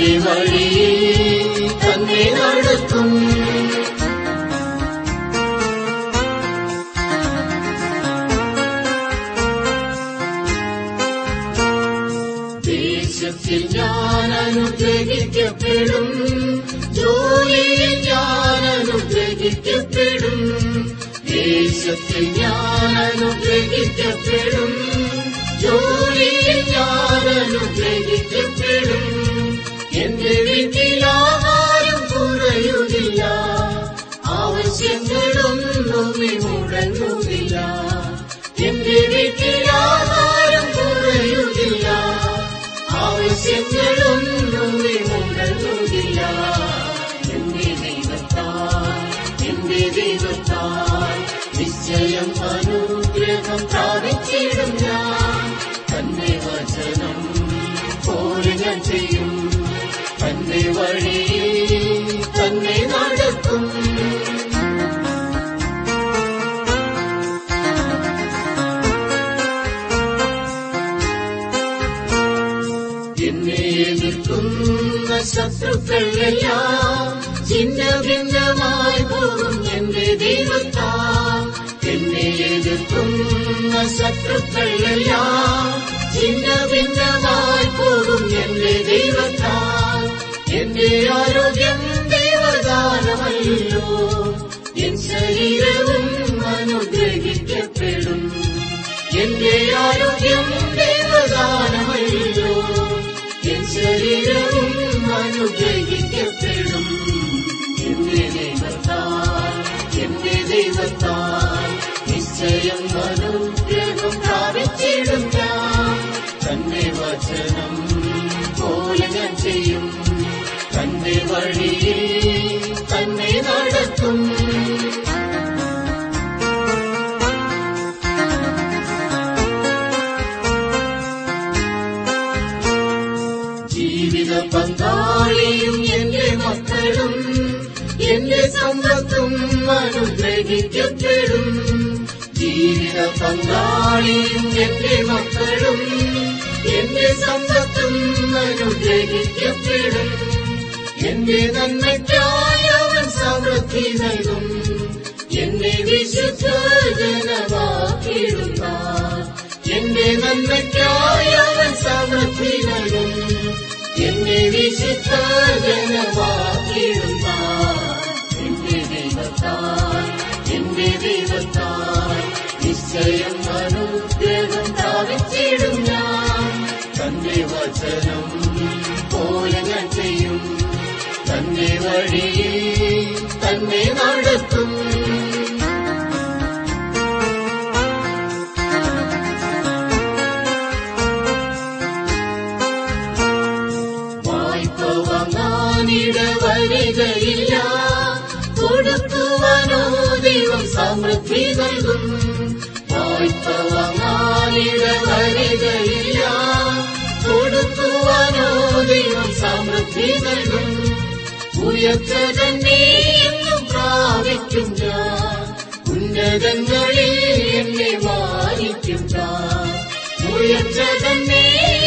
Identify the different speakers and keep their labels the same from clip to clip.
Speaker 1: തന്റെ വഴിയിൽ തന്നെ നടത്തും ദേശത്തിൽ ഞാൻ അനുഗ്രഹിക്കപ്പെടും. ജോലിയിൽ ഞാൻ അനുഗ്രഹിക്കപ്പെടും. ദേശത്തിൽ ഞാൻ അനുഗ്രഹിക്കപ്പെടും. എതിർക്കുന്ന ശത്രുക്കളെല്ലാം ചിന്ന ഭിന്നമായി പോകും എന്റെ ദൈവത്താ എന്നെ എതിർക്കുന്ന ശത്രുക്കളെല്ലാം ചിന്ന ഭിന്നമായി പോകും എന്റെ ദൈവത്താ എന്റെ ആരോഗ്യം ദൈവദാനമല്ലോ. എൻ ശരീരവും അനുഗ്രഹിക്കപ്പെടും. എന്റെ ആരോഗ്യം വഴിയിൽ തന്നെ നടത്തും മക്കളും എന്റെ സമ്പത്തും അനുഗ്രഹിക്കപ്പെടും ജീവിത പങ്കാളിയും എന്റെ മക്കളും എന്റെ സമ്പത്തും അനുഗ്രഹിക്കപ്പെടും എന്റെ നന്മയ്ക്കായവൻ സമൃദ്ധി നൽകും. എന്നെ വിശുദ്ധ ജനവാക്കിടുന്ന എന്റെ നന്മയ്ക്കായവൻ സമൃദ്ധി നൽകും. എന്നെ വിശുദ്ധ ജനവാക്കിടുന്ന എന്റെ ദൈവത്താൽ എന്റെ ദൈവത്താൽ നിശ്ചയം അനുഗ്രഹം വഴിയിൽ തന്നെ നടത്തും. വായ്പ വാങ്ങാനിട വരികയില്ല കൊടുക്കുവാനോ ദൈവം സമൃദ്ധി നൽകും. വായ്പ വാങ്ങാനിട വരികയില്ല കൊടുക്കുവാനോ ദൈവം സമൃദ്ധി നൽകും. ഉയർച്ച തന്നെ എന്നും പ്രാപിക്കും ഞാൻ ഉന്നതങ്ങളിൽ എന്നെ മാനിക്കും ഞാൻ ഉയർച്ച തന്നെ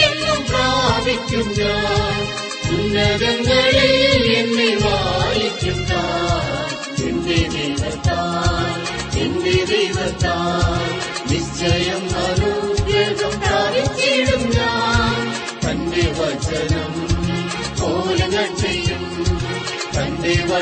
Speaker 1: എന്നും പ്രാപിക്കും ഞാൻ ഉന്നതങ്ങളിൽ എന്നെ വായിക്കും ഞാൻ എന്റെ ദൈവത്താൽ എന്റെ ദൈവത്താൽ